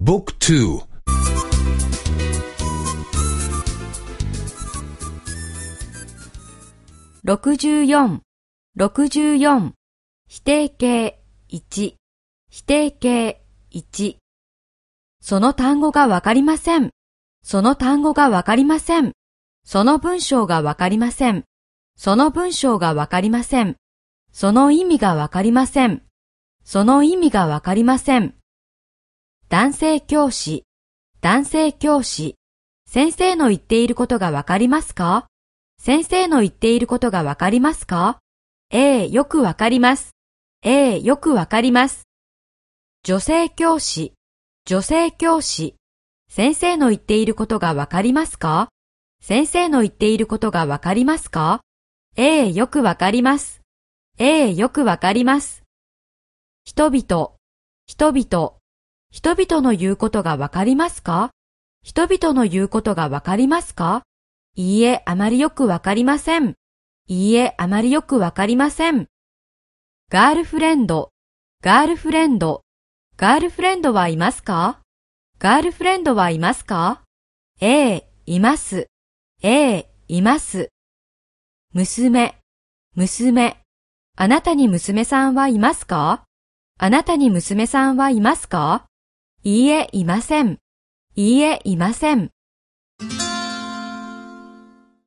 Book 2 64、64、否定形1、否定形1。その単語がわかりません。その単語がわかりません。その文章がわかりません。その文章がわかりません。その意味がわかりません。その意味がわかりません。男性教師、男性教師。先生の言っていることがわかりますか？先生の言っていることがわかりますか？ええ、よくわかります。ええ、よくわかります。女性教師、女性教師。先生の言っていることがわかりますか？先生の言っていることがわかりますか？ええ、よくわかります。ええ、よくわかります。人々、人々。人々の言うことがわかりますか？人々の言うことがわかりますか？いいえ、あまりよくわかりません。いいえ、あまりよくわかりません。ガールフレンド、ガールフレンド。ガールフレンドはいますか？ガールフレンドはいますか？ええ、います。ええ、います。娘、娘。あなたに娘さんはいますか？あなたに娘さんはいますか？いいえ、いません。いいえ、いません。